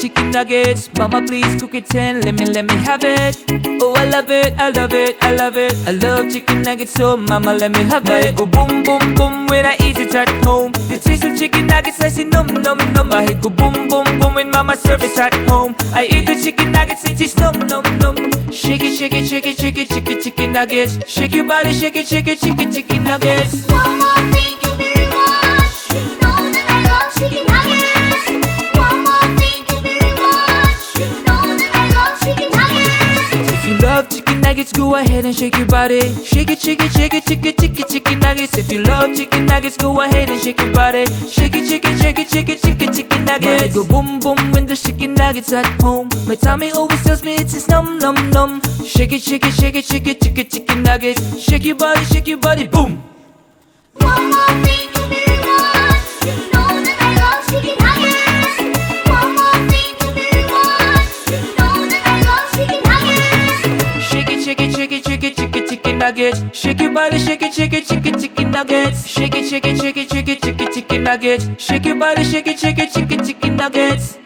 chicken nuggets. Mama, please cook it ten. Let me, let me have it. Oh, I love it, I love it, I love it. I love chicken nuggets, so mama, let me have it. Go boom, boom, boom when I eat it at home. The taste of chicken nuggets, I say num, num, num. I go boom, boom, boom when mama serve it at home. I eat the chicken nuggets, it is num, num, num. Shake it, shake it, shake it, shake it, it, chicken nuggets. Shake your body, shake it, shake it, shake it, chicken nuggets. Nuggets, go ahead and shake your body. Shake it, shake it, shake it, shake it, shake it, chicken nuggets. If you love chicken nuggets, go ahead and shake your body. Shake it, shake it, shake it, shake it, shake it, chicken nuggets. Go boom, boom when the chicken nuggets at home. My tummy always tells me it's just num, num, num. Shake it, shake it, shake it, shake it, shake it, chicken nuggets. Shake your body, shake your body, boom. Mama, thank you nuggets. Shake your body, shake it, shake it, shake it, chicken nuggets. Shake it, shake it, shake it, shake it, shake it, chicken nuggets. Shake your body, shake it, shake it, shake it, chicken nuggets.